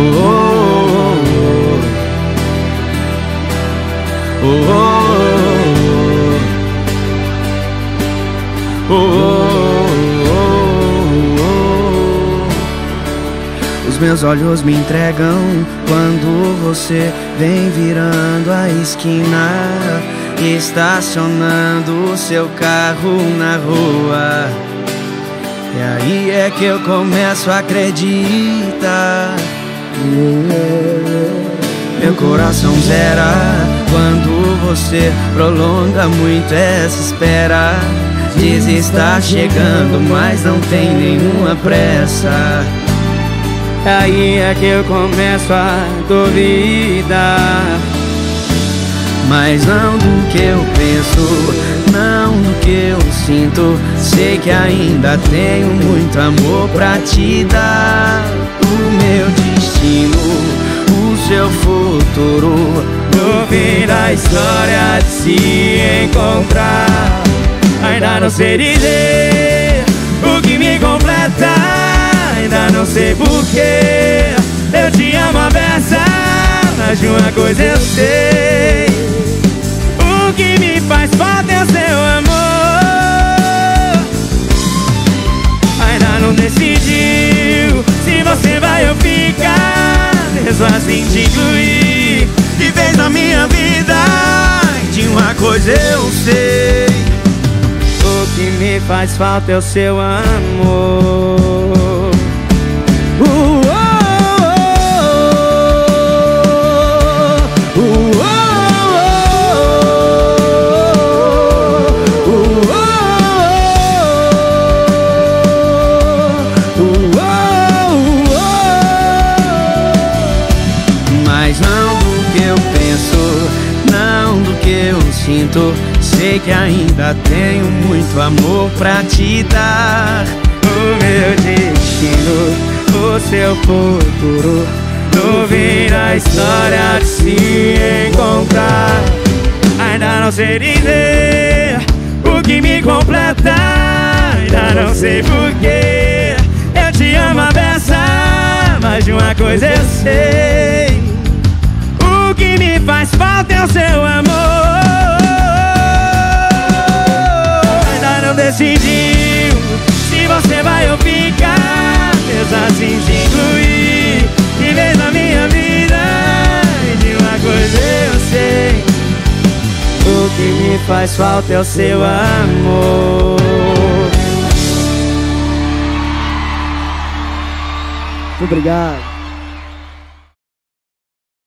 oh, oh, oh, Os meus olhos me entregam quando você vem virando a esquina, estacionando seu carro na rua. E aí é que eu começo a acreditar. Meu coração zera quando você prolonga muito essa espera. Diz estar chegando, mas não tem nenhuma pressa. Aí é que eu começo a duvidar. Mas não do que eu penso, não do que eu sinto. Sei que ainda tenho muito amor pra te dar. O meu destino seu futuro. No fim da história de se encontrar Ainda não sei dizer o que me completa Ainda não sei porquê eu te amo a beça Mas de uma coisa eu sei mesmo assim te incluir. E fez na minha vida De uma coisa eu sei. O que me faz falta é o seu amor sinto, sei que ainda tenho muito amor pra te dar. O meu destino, o seu futuro, vir a história de se encontrar. Ainda não sei dizer o que me completa, ainda não sei porquê. Eu te amo a beça, mas de uma coisa eu sei. O que me faz falta é o seu amor. Decidiu Se você vai ou fica. Assim te incluir E vez na minha vida E de uma coisa eu sei. O que me faz falta é o seu amor. Muito obrigado